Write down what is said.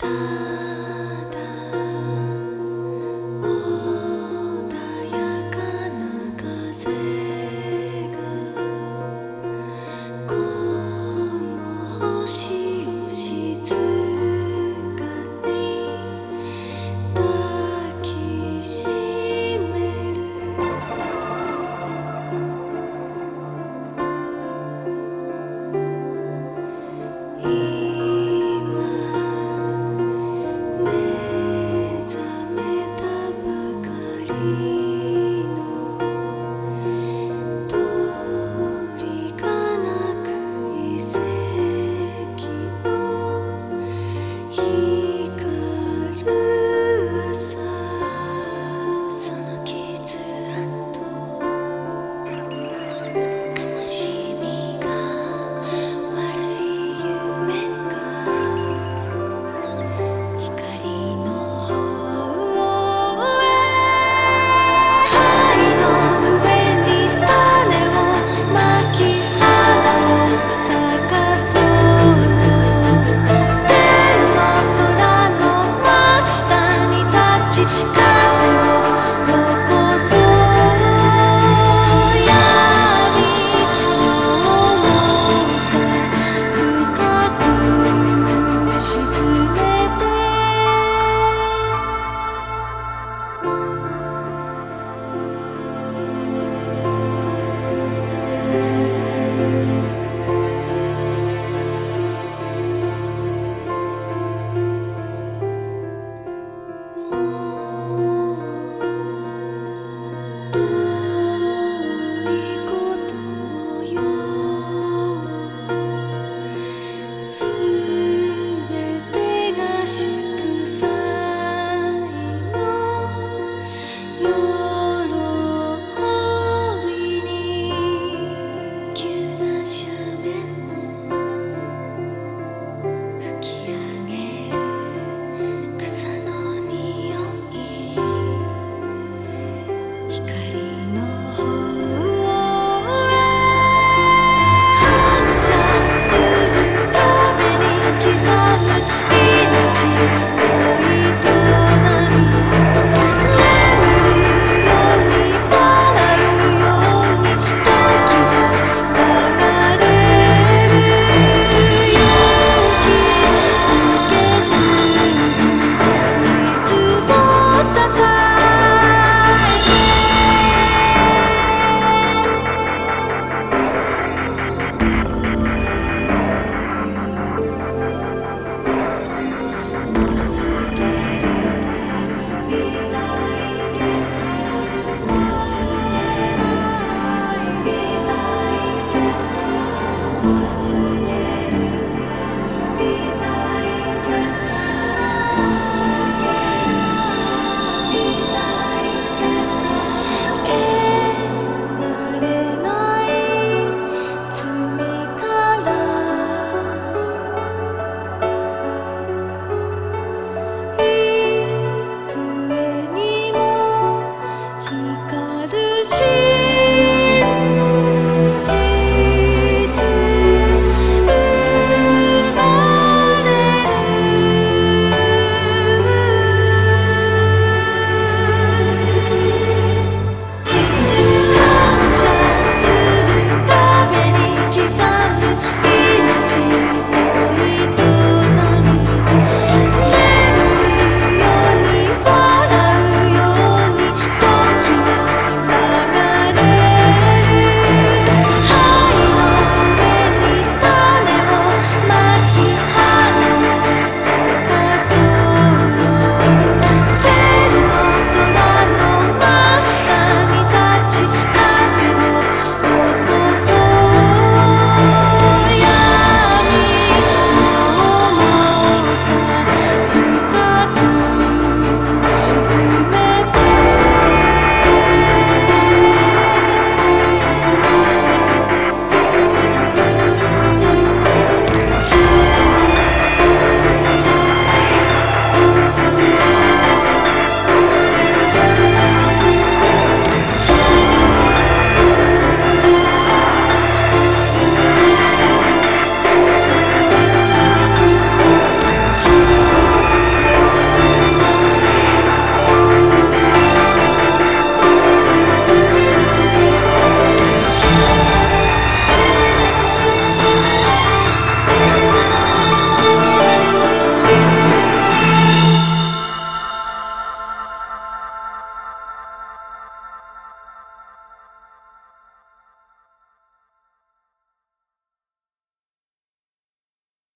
Bye.